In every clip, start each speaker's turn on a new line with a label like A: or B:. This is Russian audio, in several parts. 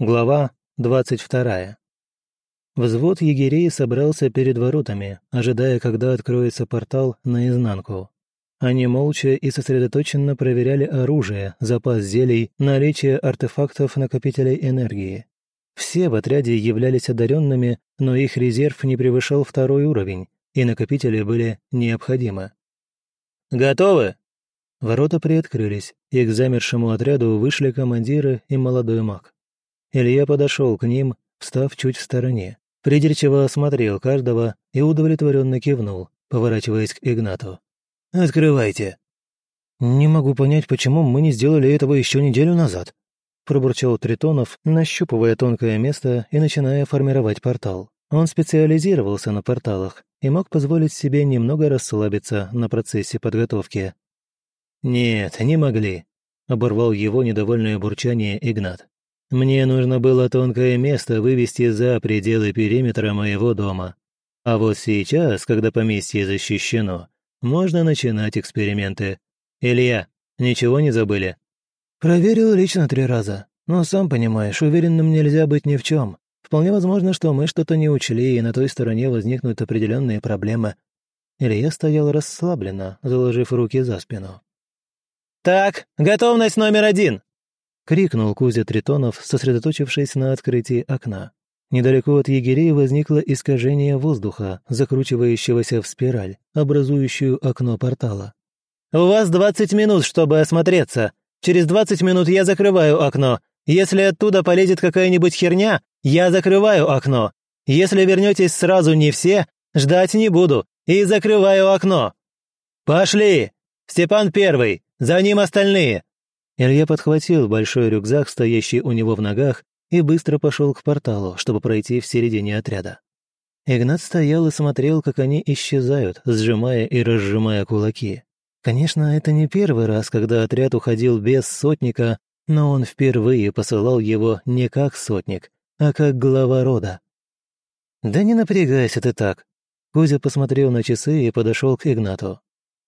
A: Глава 22. Взвод егерей собрался перед воротами, ожидая, когда откроется портал наизнанку. Они молча и сосредоточенно проверяли оружие, запас зелий, наличие артефактов-накопителей энергии. Все в отряде являлись одаренными, но их резерв не превышал второй уровень, и накопители были необходимы. «Готовы?» Ворота приоткрылись, и к замершему отряду вышли командиры и молодой маг. Илья подошел к ним, встав чуть в стороне. Придирчиво осмотрел каждого и удовлетворенно кивнул, поворачиваясь к Игнату. «Открывайте». «Не могу понять, почему мы не сделали этого еще неделю назад», пробурчал Тритонов, нащупывая тонкое место и начиная формировать портал. Он специализировался на порталах и мог позволить себе немного расслабиться на процессе подготовки. «Нет, не могли», — оборвал его недовольное бурчание Игнат. Мне нужно было тонкое место вывести за пределы периметра моего дома. А вот сейчас, когда поместье защищено, можно начинать эксперименты. Илья, ничего не забыли? Проверил лично три раза. Но сам понимаешь, уверенным нельзя быть ни в чем. Вполне возможно, что мы что-то не учли, и на той стороне возникнут определенные проблемы. Илья стоял расслабленно, заложив руки за спину. «Так, готовность номер один!» — крикнул Кузя Тритонов, сосредоточившись на открытии окна. Недалеко от егерей возникло искажение воздуха, закручивающегося в спираль, образующую окно портала. «У вас двадцать минут, чтобы осмотреться. Через двадцать минут я закрываю окно. Если оттуда полезет какая-нибудь херня, я закрываю окно. Если вернетесь сразу не все, ждать не буду и закрываю окно. Пошли! Степан первый, за ним остальные. Илья подхватил большой рюкзак, стоящий у него в ногах, и быстро пошел к порталу, чтобы пройти в середине отряда. Игнат стоял и смотрел, как они исчезают, сжимая и разжимая кулаки. Конечно, это не первый раз, когда отряд уходил без сотника, но он впервые посылал его не как сотник, а как глава рода. «Да не напрягайся ты так», Кузя посмотрел на часы и подошел к Игнату.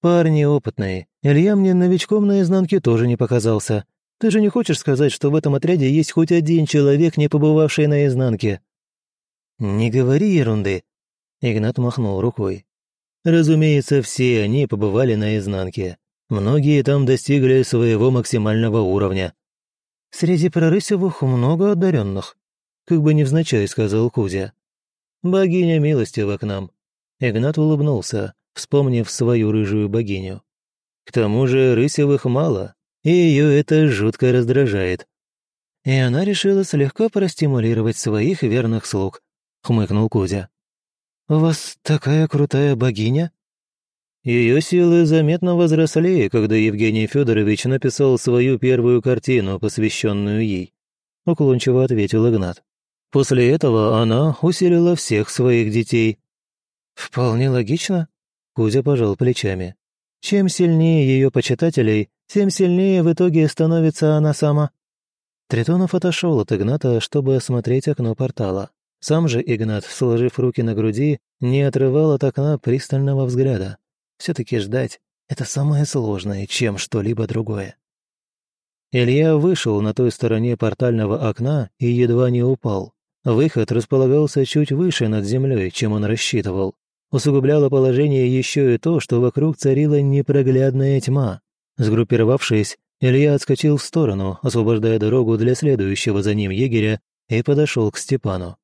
A: «Парни опытные. Илья мне новичком на изнанке тоже не показался. Ты же не хочешь сказать, что в этом отряде есть хоть один человек, не побывавший на изнанке?» «Не говори ерунды», — Игнат махнул рукой. «Разумеется, все они побывали на изнанке. Многие там достигли своего максимального уровня». «Среди прорысевых много одаренных», — как бы невзначай сказал Кузя. «Богиня милостива к нам». Игнат улыбнулся вспомнив свою рыжую богиню. К тому же Рысевых мало, и ее это жутко раздражает. И она решила слегка простимулировать своих верных слуг, хмыкнул Кузя. «У вас такая крутая богиня?» Ее силы заметно возросли, когда Евгений Федорович написал свою первую картину, посвященную ей. Уклончиво ответил Игнат. После этого она усилила всех своих детей. «Вполне логично», Кузя пожал плечами. Чем сильнее ее почитателей, тем сильнее в итоге становится она сама. Тритонов отошел от Игната, чтобы осмотреть окно портала. Сам же Игнат, сложив руки на груди, не отрывал от окна пристального взгляда. Все-таки ждать — это самое сложное, чем что-либо другое. Илья вышел на той стороне портального окна и едва не упал. Выход располагался чуть выше над землей, чем он рассчитывал. Усугубляло положение еще и то, что вокруг царила непроглядная тьма. Сгруппировавшись, Илья отскочил в сторону, освобождая дорогу для следующего за ним егеря, и подошел к Степану.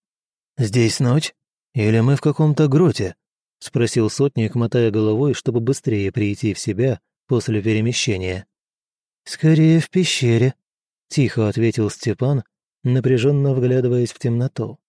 A: «Здесь ночь? Или мы в каком-то гроте?» — спросил сотник, мотая головой, чтобы быстрее прийти в себя после перемещения. «Скорее в пещере», — тихо ответил Степан, напряженно вглядываясь в темноту.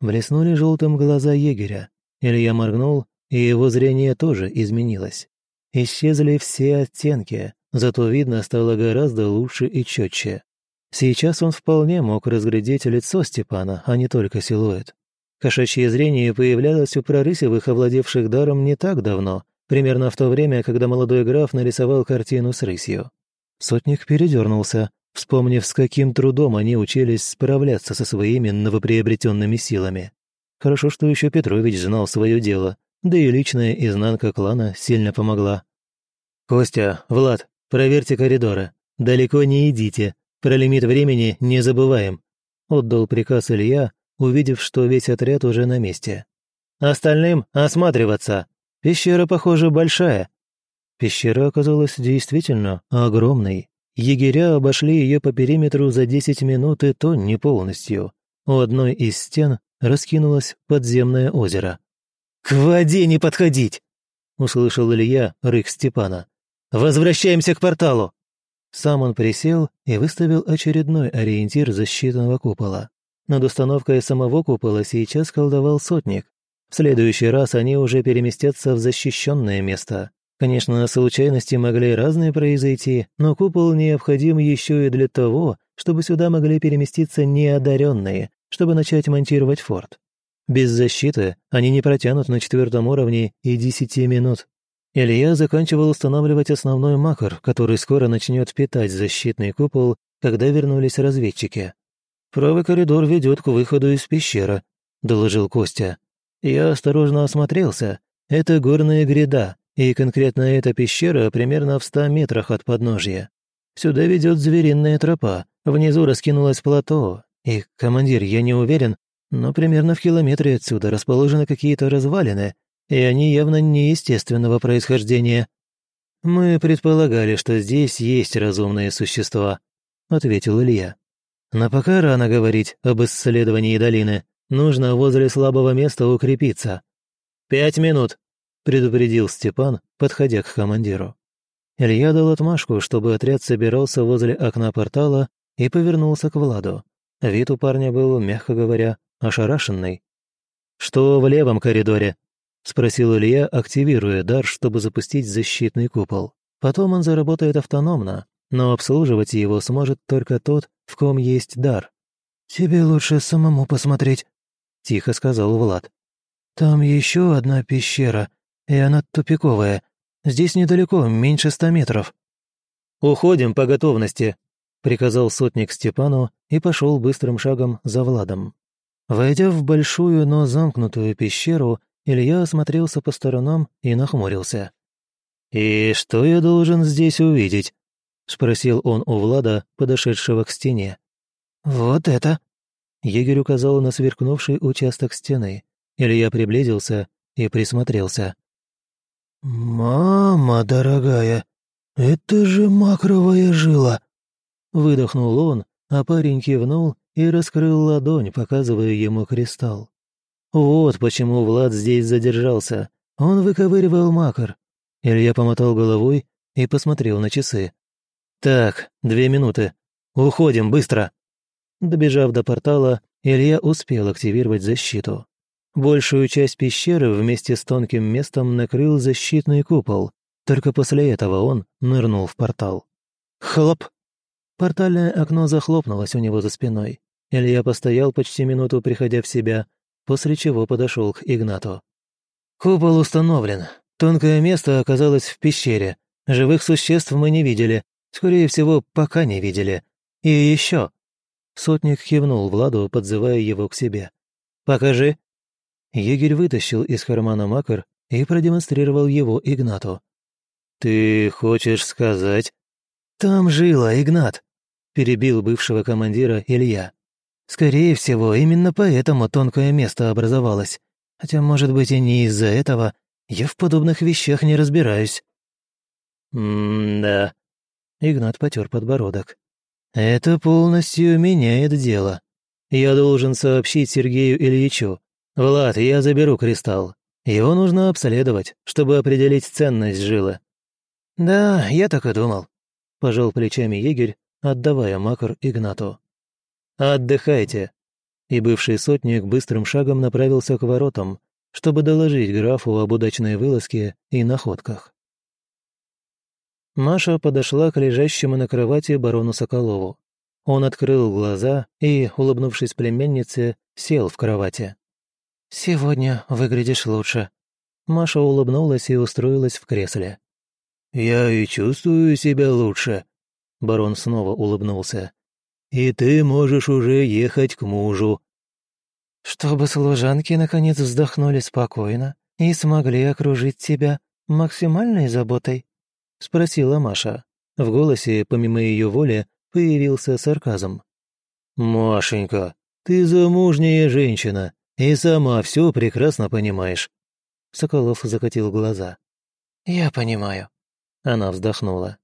A: Блеснули желтым глаза егеря, Илья моргнул, и его зрение тоже изменилось. Исчезли все оттенки, зато видно стало гораздо лучше и четче. Сейчас он вполне мог разглядеть лицо Степана, а не только силуэт. Кошачье зрение появлялось у прорысевых, овладевших даром не так давно, примерно в то время, когда молодой граф нарисовал картину с рысью. Сотник передернулся, вспомнив, с каким трудом они учились справляться со своими новоприобретенными силами. Хорошо, что еще Петрович знал свое дело, да и личная изнанка клана сильно помогла. «Костя, Влад, проверьте коридоры. Далеко не идите. Про лимит времени не забываем». отдал приказ Илья, увидев, что весь отряд уже на месте. «Остальным осматриваться! Пещера, похоже, большая». Пещера оказалась действительно огромной. Егеря обошли ее по периметру за 10 минут и то не полностью. У одной из стен раскинулось подземное озеро. «К воде не подходить!» — услышал Илья рык Степана. «Возвращаемся к порталу!» Сам он присел и выставил очередной ориентир защитного купола. Над установкой самого купола сейчас колдовал сотник. В следующий раз они уже переместятся в защищенное место. Конечно, случайности могли разные произойти, но купол необходим еще и для того, чтобы сюда могли переместиться неодаренные, чтобы начать монтировать форт. Без защиты они не протянут на четвертом уровне и десяти минут. Илья заканчивал устанавливать основной макар, который скоро начнет питать защитный купол, когда вернулись разведчики. «Правый коридор ведет к выходу из пещеры», — доложил Костя. Я осторожно осмотрелся. Это горная гряда, и конкретно эта пещера примерно в ста метрах от подножья. Сюда ведет звериная тропа, внизу раскинулось плато, и, командир, я не уверен, но примерно в километре отсюда расположены какие-то развалины, и они явно неестественного происхождения. «Мы предполагали, что здесь есть разумные существа», — ответил Илья. «Но пока рано говорить об исследовании долины. Нужно возле слабого места укрепиться». «Пять минут», — предупредил Степан, подходя к командиру. Илья дал отмашку, чтобы отряд собирался возле окна портала и повернулся к Владу. Вид у парня был, мягко говоря, ошарашенный. «Что в левом коридоре?» — спросил Илья, активируя дар, чтобы запустить защитный купол. Потом он заработает автономно, но обслуживать его сможет только тот, в ком есть дар. «Тебе лучше самому посмотреть», — тихо сказал Влад. «Там еще одна пещера, и она тупиковая. Здесь недалеко, меньше ста метров». «Уходим по готовности», — приказал сотник Степану и пошел быстрым шагом за Владом. Войдя в большую, но замкнутую пещеру, Илья осмотрелся по сторонам и нахмурился. «И что я должен здесь увидеть?» — спросил он у Влада, подошедшего к стене. «Вот это!» Егерь указал на сверкнувший участок стены. Илья приблизился и присмотрелся. «Мама дорогая, это же макровая жила!» Выдохнул он, а парень кивнул и раскрыл ладонь, показывая ему кристалл. Вот почему Влад здесь задержался. Он выковыривал макар. Илья помотал головой и посмотрел на часы. «Так, две минуты. Уходим, быстро!» Добежав до портала, Илья успел активировать защиту. Большую часть пещеры вместе с тонким местом накрыл защитный купол. Только после этого он нырнул в портал. Хлоп! Портальное окно захлопнулось у него за спиной. Илья постоял почти минуту, приходя в себя, после чего подошел к Игнату. «Купол установлен. Тонкое место оказалось в пещере. Живых существ мы не видели. Скорее всего, пока не видели. И еще...» Сотник кивнул Владу, подзывая его к себе. «Покажи». Егерь вытащил из кармана макар и продемонстрировал его Игнату. «Ты хочешь сказать?» «Там жила Игнат», — перебил бывшего командира Илья. Скорее всего, именно поэтому тонкое место образовалось. Хотя, может быть, и не из-за этого. Я в подобных вещах не разбираюсь. «М-да». Игнат потер подбородок. «Это полностью меняет дело. Я должен сообщить Сергею Ильичу. Влад, я заберу кристалл. Его нужно обследовать, чтобы определить ценность жилы». «Да, я так и думал», — пожал плечами егерь, отдавая макар Игнату. «Отдыхайте!» И бывший сотник быстрым шагом направился к воротам, чтобы доложить графу об удачной вылазке и находках. Маша подошла к лежащему на кровати барону Соколову. Он открыл глаза и, улыбнувшись племяннице, сел в кровати. «Сегодня выглядишь лучше». Маша улыбнулась и устроилась в кресле. «Я и чувствую себя лучше», — барон снова улыбнулся и ты можешь уже ехать к мужу». «Чтобы служанки наконец вздохнули спокойно и смогли окружить тебя максимальной заботой?» — спросила Маша. В голосе, помимо ее воли, появился сарказм. «Машенька, Ты замужняя женщина и сама все прекрасно понимаешь». Соколов закатил глаза. «Я понимаю». Она вздохнула.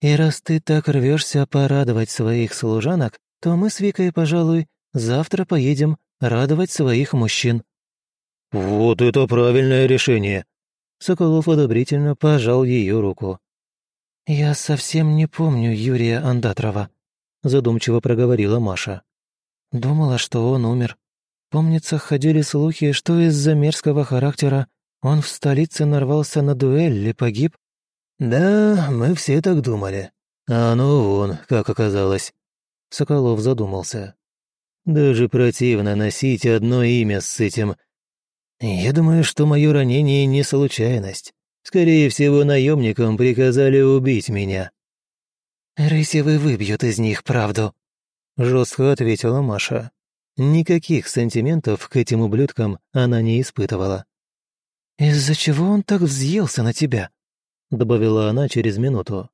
A: «И раз ты так рвешься порадовать своих служанок, то мы с Викой, пожалуй, завтра поедем радовать своих мужчин».
B: «Вот это правильное решение!»
A: Соколов одобрительно пожал ее руку. «Я совсем не помню Юрия Андатрова», задумчиво проговорила Маша. «Думала, что он умер. Помнится, ходили слухи, что из-за мерзкого характера он в столице нарвался на дуэль и погиб.
B: Да, мы все так думали. А оно вон, как оказалось.
A: Соколов задумался.
B: Даже противно носить одно имя с этим. Я думаю, что мое ранение не случайность. Скорее всего, наемникам приказали убить меня.
A: «Рысевы выбьют из них правду», — жестко ответила Маша. Никаких сантиментов к этим ублюдкам она не испытывала. «Из-за чего он так взъелся на тебя?» — добавила она через минуту.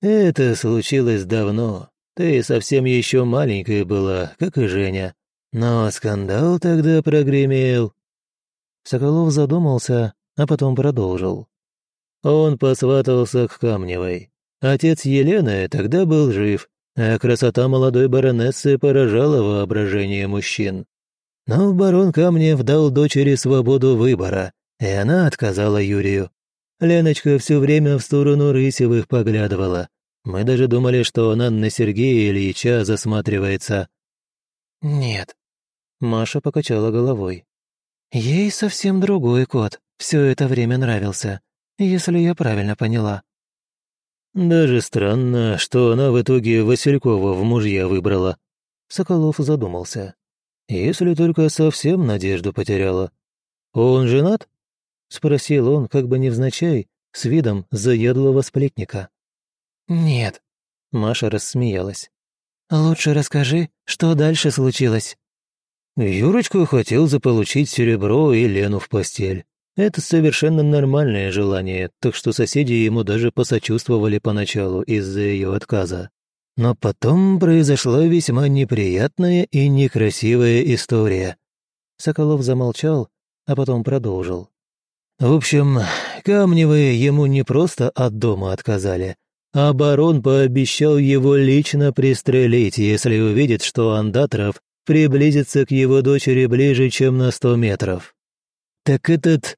B: «Это случилось давно. Ты совсем еще маленькая была, как и Женя. Но скандал тогда прогремел».
A: Соколов задумался, а потом продолжил.
B: Он посватался к Камневой. Отец Елены тогда был жив, а красота молодой баронессы поражала воображение мужчин. Но барон Камнев дал дочери свободу выбора, и она отказала Юрию. Леночка все время в сторону Рысевых поглядывала. Мы даже думали, что она на Сергея Ильича засматривается.
A: «Нет», — Маша покачала головой. «Ей совсем другой кот все это время нравился, если я правильно поняла».
B: «Даже странно, что она в итоге Василькова в мужья выбрала».
A: Соколов задумался.
B: «Если только совсем надежду потеряла. Он женат?»
A: Спросил он, как бы невзначай, с видом заядлого сплетника. «Нет», — Маша рассмеялась. «Лучше расскажи, что дальше случилось».
B: Юрочка хотел заполучить серебро и Лену в постель. Это совершенно нормальное желание, так что соседи ему даже посочувствовали поначалу из-за ее отказа. Но потом произошла весьма неприятная и некрасивая история.
A: Соколов замолчал, а потом продолжил.
B: В общем, Камневые ему не просто от дома отказали, а барон пообещал его лично пристрелить, если увидит, что Андатров приблизится к его дочери ближе, чем на сто метров. Так этот...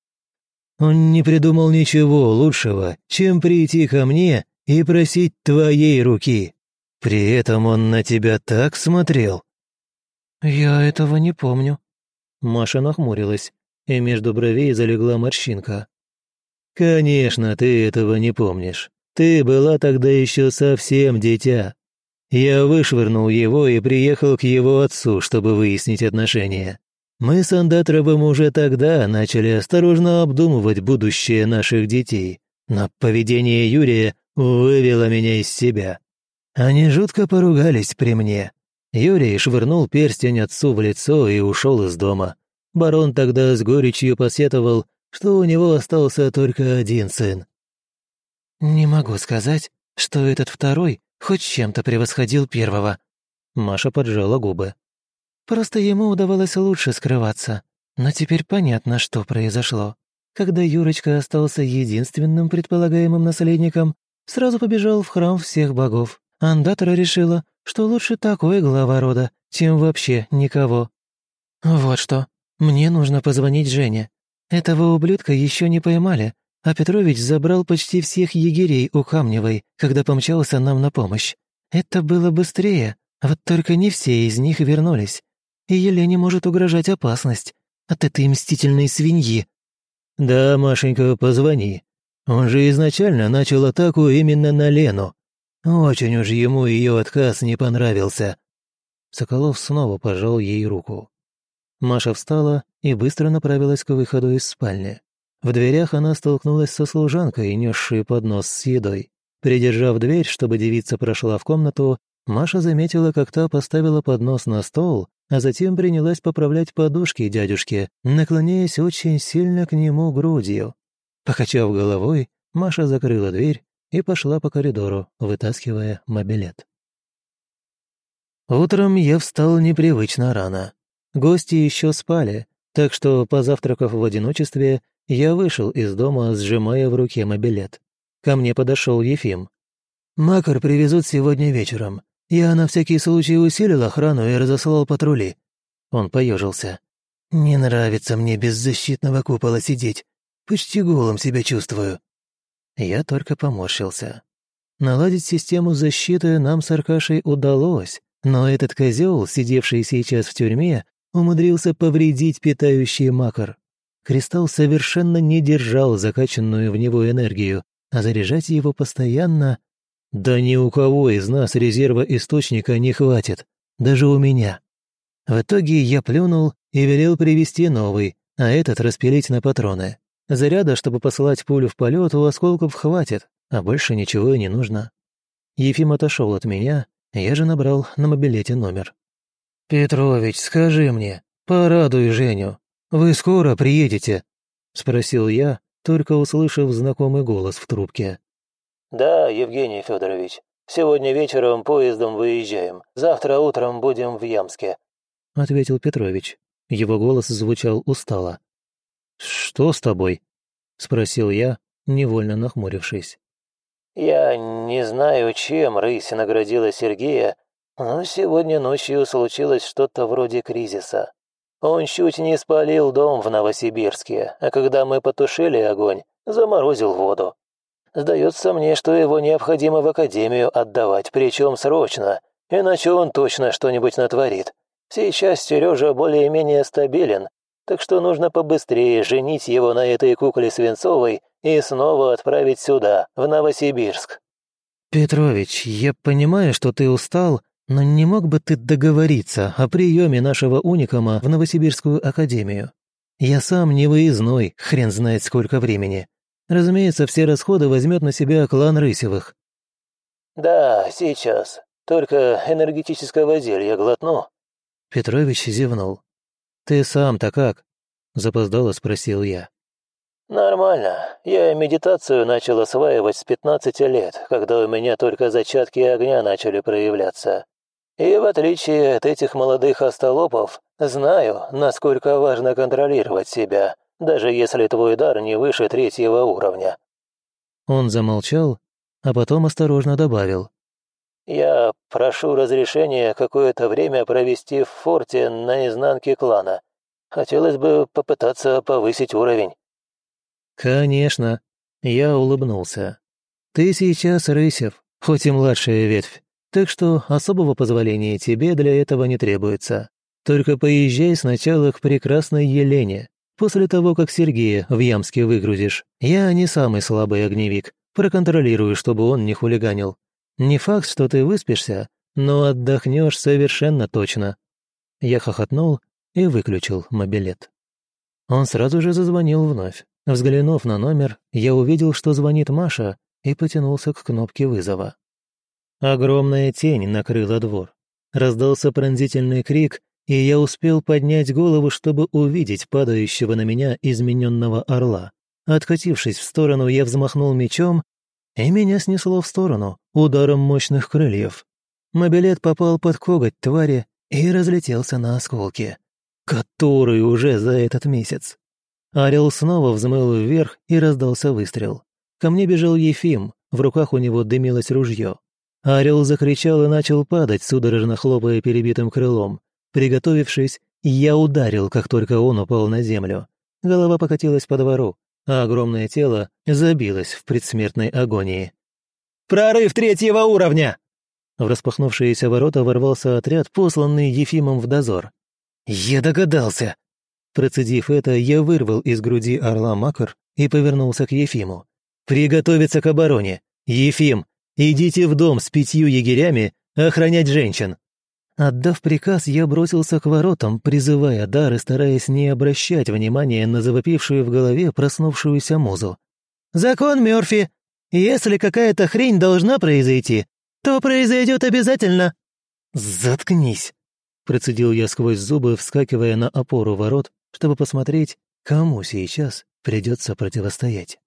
B: Он не придумал ничего лучшего, чем прийти ко мне и просить твоей руки. При этом он на тебя так смотрел.
A: «Я этого не помню». Маша нахмурилась и между бровей залегла морщинка.
B: «Конечно, ты этого не помнишь. Ты была тогда еще совсем дитя. Я вышвырнул его и приехал к его отцу, чтобы выяснить отношения. Мы с Андатровым уже тогда начали осторожно обдумывать будущее наших детей, но поведение Юрия вывело меня из себя. Они жутко поругались при мне. Юрий швырнул перстень отцу в лицо и ушел из дома. Барон тогда с горечью посетовал, что у него остался только один сын.
A: «Не могу сказать, что этот второй хоть чем-то превосходил первого». Маша поджала губы. «Просто ему удавалось лучше скрываться. Но теперь понятно, что произошло. Когда Юрочка остался единственным предполагаемым наследником, сразу побежал в храм всех богов. Андатора решила, что лучше такой глава рода, чем вообще никого. Вот что. «Мне нужно позвонить Жене. Этого ублюдка еще не поймали, а Петрович забрал почти всех егерей у Камневой, когда помчался нам на помощь. Это было быстрее, вот только не все из них вернулись. И Елене может угрожать опасность от этой мстительной свиньи».
B: «Да, Машенька, позвони. Он же изначально начал атаку именно на Лену. Очень уж ему ее отказ не понравился».
A: Соколов снова пожал ей руку. Маша встала и быстро направилась к выходу из спальни. В дверях она столкнулась со служанкой, несшей поднос с едой. Придержав дверь, чтобы девица прошла в комнату, Маша заметила, как та поставила поднос на стол, а затем принялась поправлять подушки дядюшке, наклоняясь очень сильно к нему грудью. Покачав головой, Маша закрыла дверь и пошла по коридору, вытаскивая мобилет. Утром я встал непривычно рано. Гости еще спали, так что, позавтракав в одиночестве, я вышел из дома, сжимая в руке мобилет. Ко мне подошел Ефим. «Макар привезут сегодня вечером. Я на всякий случай усилил охрану и разослал патрули». Он поежился. «Не нравится мне без защитного купола сидеть. Почти голым себя чувствую». Я только поморщился. Наладить систему защиты нам с Аркашей удалось, но этот козел, сидевший сейчас в тюрьме, умудрился повредить питающий макар. Кристалл совершенно не держал закачанную в него энергию, а заряжать его постоянно... Да ни у кого из нас резерва источника не хватит, даже у меня. В итоге я плюнул и велел привезти новый, а этот распилить на патроны. Заряда, чтобы посылать пулю в полет, у осколков хватит, а больше ничего и не нужно. Ефим отошел от меня, я же набрал на мобилете номер. «Петрович, скажи мне, порадуй Женю. Вы скоро приедете?» — спросил я, только услышав знакомый голос в трубке.
C: «Да, Евгений Федорович. Сегодня вечером поездом выезжаем. Завтра утром будем в Ямске», —
A: ответил Петрович. Его голос звучал устало. «Что с тобой?» — спросил я, невольно нахмурившись.
C: Я не знаю, чем рысь наградила Сергея, но сегодня ночью случилось что-то вроде кризиса. Он чуть не спалил дом в Новосибирске, а когда мы потушили огонь, заморозил воду. Сдается мне, что его необходимо в академию отдавать, причем срочно, иначе он точно что-нибудь натворит. Сейчас Сережа более-менее стабилен, так что нужно побыстрее женить его на этой кукле Свинцовой и снова отправить сюда, в Новосибирск».
A: «Петрович, я понимаю, что ты устал, но не мог бы ты договориться о приеме нашего уникама в Новосибирскую академию? Я сам не выездной, хрен знает сколько времени. Разумеется, все расходы возьмет на себя клан Рысевых».
C: «Да, сейчас. Только энергетического зелья глотну».
A: Петрович зевнул. «Ты сам-то как?» – запоздало спросил я.
C: «Нормально. Я медитацию начал осваивать с 15 лет, когда у меня только зачатки огня начали проявляться. И в отличие от этих молодых остолопов, знаю, насколько важно контролировать себя, даже если твой дар не выше третьего уровня».
A: Он замолчал, а потом осторожно добавил.
C: «Я прошу разрешения какое-то время провести в форте на изнанке клана. Хотелось бы попытаться повысить уровень».
A: «Конечно», — я улыбнулся. «Ты сейчас Рысев, хоть и младшая ветвь, так что особого позволения тебе для этого не требуется. Только поезжай сначала к прекрасной Елене, после того, как Сергея в Ямске выгрузишь. Я не самый слабый огневик, проконтролирую, чтобы он не хулиганил. Не факт, что ты выспишься, но отдохнешь совершенно точно». Я хохотнул и выключил мобилет. Он сразу же зазвонил вновь. Взглянув на номер, я увидел, что звонит Маша, и потянулся к кнопке вызова. Огромная тень накрыла двор. Раздался пронзительный крик, и я успел поднять голову, чтобы увидеть падающего на меня измененного орла. Откатившись в сторону, я взмахнул мечом, и меня снесло в сторону ударом мощных крыльев. Мобилет попал под коготь твари и разлетелся на осколки. Который уже за этот месяц. Орел снова взмыл вверх и раздался выстрел. Ко мне бежал Ефим, в руках у него дымилось ружье. Орел закричал и начал падать, судорожно хлопая перебитым крылом. Приготовившись, я ударил, как только он упал на землю. Голова покатилась по двору, а огромное тело забилось в предсмертной агонии. «Прорыв третьего уровня!» В распахнувшиеся ворота ворвался отряд, посланный Ефимом в дозор. «Я догадался!» Процедив это, я вырвал из груди орла макар и повернулся к Ефиму. «Приготовиться к обороне! Ефим, идите в дом с пятью егерями охранять женщин!» Отдав приказ, я бросился к воротам, призывая дар и стараясь не обращать внимания на завопившую в голове проснувшуюся музу. «Закон Мёрфи! Если какая-то хрень должна произойти, то произойдет обязательно!» «Заткнись!» Процедил я сквозь зубы, вскакивая на опору ворот чтобы посмотреть, кому сейчас придется противостоять.